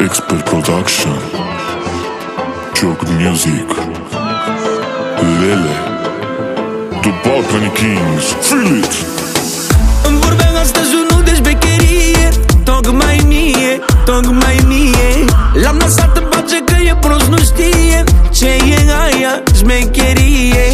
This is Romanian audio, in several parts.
Expert Production. Choke Music. Lele. The Balkan Kings. Feel it! Îmi vorbea astăzi unul de șbecherie Tocmai mie, tocmai mie. L-am lăsat în pace că e prost, nu știe Ce e aia șmecherie.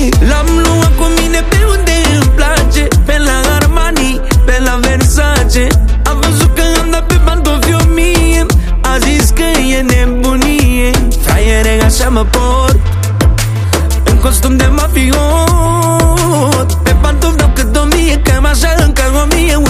costum de mafiot Pe pantof dau cât o mie, că așa încă o mie.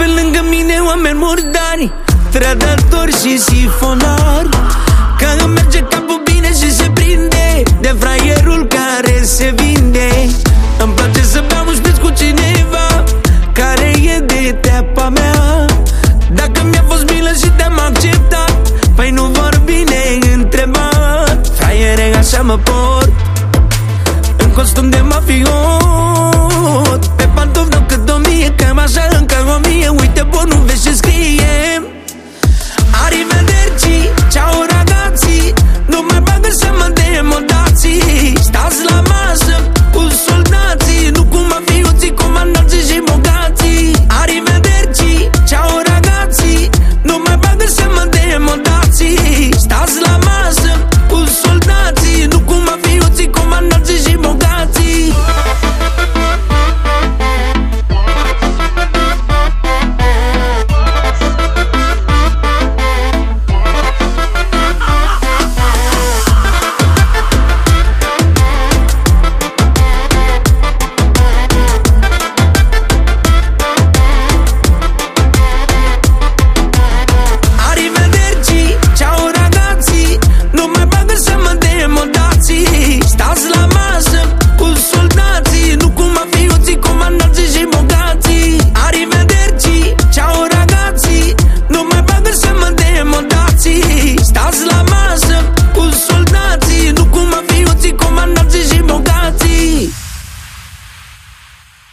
pe lângă mine oameni murdari. Trădători și sifonari Că merge capul bine și se prinde De fraierul care se vinde. Îmi place să beau un șpriț cu cineva Care e de teapa mea. Dacă mi-a fost milă și te-am acceptat Păi nu vor bine întrebat. Fraiere, așa mă port În costum de mafiot. Pe pantof, nu cât domnie, cam așa încă Sometimes it's